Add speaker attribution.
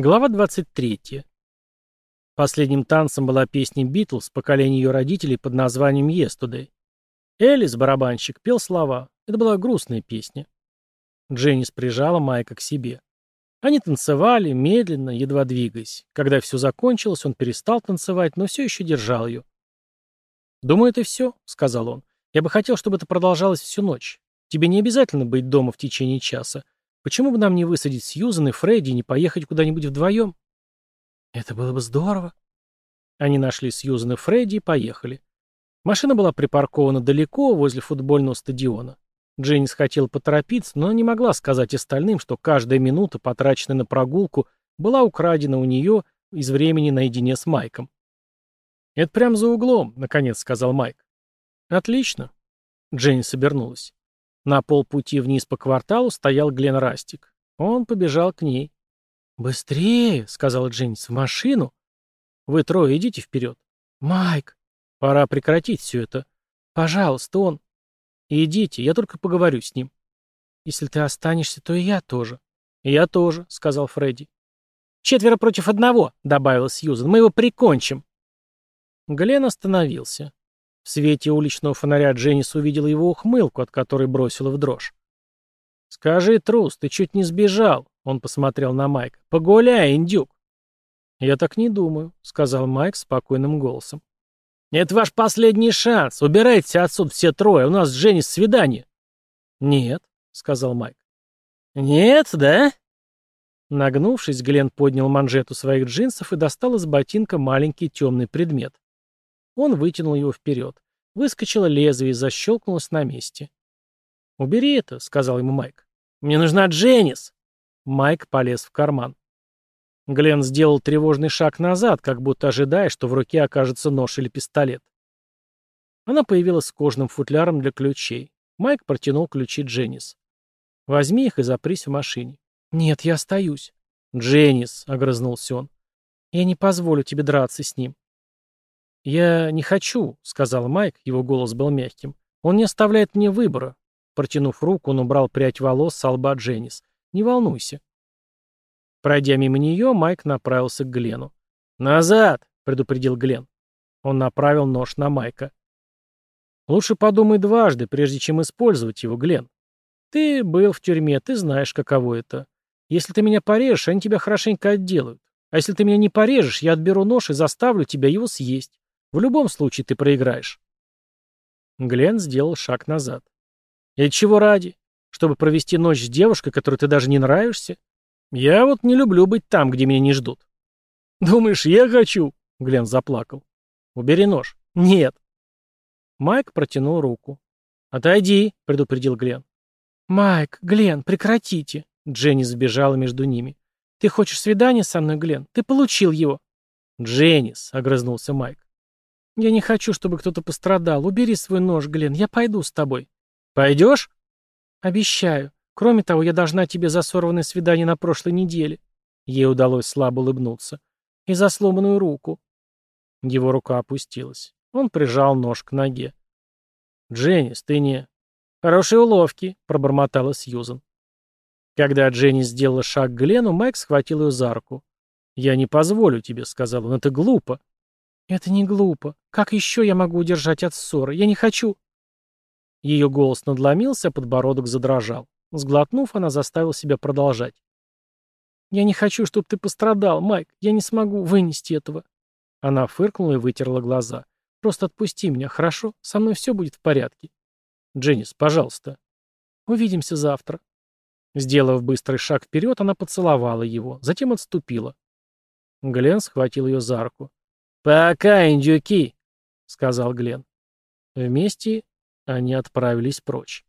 Speaker 1: Глава 23. Последним танцем была песня «Битлз» поколения ее родителей под названием «Yesterday». Элис, барабанщик, пел слова. Это была грустная песня. Дженнис прижала Майка к себе. Они танцевали, медленно, едва двигаясь. Когда все закончилось, он перестал танцевать, но все еще держал ее. «Думаю, это все», — сказал он. «Я бы хотел, чтобы это продолжалось всю ночь. Тебе не обязательно быть дома в течение часа. Почему бы нам не высадить Сьюзан и Фредди и не поехать куда-нибудь вдвоем? Это было бы здорово. Они нашли Сьюзан и Фредди и поехали. Машина была припаркована далеко, возле футбольного стадиона. Дженнис хотела поторопиться, но не могла сказать остальным, что каждая минута, потраченная на прогулку, была украдена у нее из времени наедине с Майком. «Это прямо за углом», — наконец сказал Майк. «Отлично». Дженнис обернулась. На полпути вниз по кварталу стоял Глен Растик. Он побежал к ней. «Быстрее!» — сказала Дженнис. «В машину!» «Вы трое идите вперед!» «Майк!» «Пора прекратить все это!» «Пожалуйста, он...» «Идите, я только поговорю с ним». «Если ты останешься, то и я тоже». «Я тоже», — сказал Фредди. «Четверо против одного», — добавила Сьюзен. «Мы его прикончим». Глен остановился. В свете уличного фонаря Дженнис увидела его ухмылку, от которой бросила в дрожь. «Скажи, трус, ты чуть не сбежал», — он посмотрел на Майка. «Погуляй, индюк». «Я так не думаю», — сказал Майк спокойным голосом. «Это ваш последний шанс. Убирайтесь отсюда все трое. У нас с Дженнис свидание». «Нет», — сказал Майк. «Нет, да?» Нагнувшись, Глен поднял манжету своих джинсов и достал из ботинка маленький темный предмет. Он вытянул его вперед. Выскочило лезвие и защелкнулось на месте. «Убери это», — сказал ему Майк. «Мне нужна Дженнис!» Майк полез в карман. Глен сделал тревожный шаг назад, как будто ожидая, что в руке окажется нож или пистолет. Она появилась с кожным футляром для ключей. Майк протянул ключи Дженнис. «Возьми их и запрись в машине». «Нет, я остаюсь». «Дженнис», — огрызнулся он. «Я не позволю тебе драться с ним». «Я не хочу», — сказал Майк, его голос был мягким. «Он не оставляет мне выбора». Протянув руку, он убрал прядь волос с лба Дженнис. «Не волнуйся». Пройдя мимо нее, Майк направился к Глену. «Назад!» — предупредил Глен. Он направил нож на Майка. «Лучше подумай дважды, прежде чем использовать его, Глен. Ты был в тюрьме, ты знаешь, каково это. Если ты меня порежешь, они тебя хорошенько отделают. А если ты меня не порежешь, я отберу нож и заставлю тебя его съесть. В любом случае ты проиграешь. Глен сделал шаг назад. И чего ради? Чтобы провести ночь с девушкой, которой ты даже не нравишься? Я вот не люблю быть там, где меня не ждут. Думаешь, я хочу? Глен заплакал. Убери нож. Нет. Майк протянул руку. «Отойди», — предупредил Глен. «Майк, Глен, прекратите!» Дженни сбежала между ними. «Ты хочешь свидания со мной, Глен? Ты получил его!» «Дженнис», — огрызнулся Майк. «Я не хочу, чтобы кто-то пострадал. Убери свой нож, Глен. Я пойду с тобой». «Пойдешь?» «Обещаю. Кроме того, я должна тебе за сорванное свидание на прошлой неделе». Ей удалось слабо улыбнуться. «И за сломанную руку». Его рука опустилась. Он прижал нож к ноге. «Дженнис, ты не...» «Хорошие уловки», — пробормотала Сьюзан. Когда Дженни сделала шаг к Глену, Майк схватил ее за руку. «Я не позволю тебе», — сказал он, — «это глупо». «Это не глупо. Как еще я могу удержать от ссоры? Я не хочу...» Ее голос надломился, подбородок задрожал. Сглотнув, она заставила себя продолжать. «Я не хочу, чтобы ты пострадал, Майк. Я не смогу вынести этого». Она фыркнула и вытерла глаза. «Просто отпусти меня, хорошо? Со мной все будет в порядке». «Дженнис, пожалуйста». «Увидимся завтра». Сделав быстрый шаг вперед, она поцеловала его, затем отступила. Глен схватил ее за руку. «Пока, индюки!» — сказал Глен. Вместе они отправились прочь.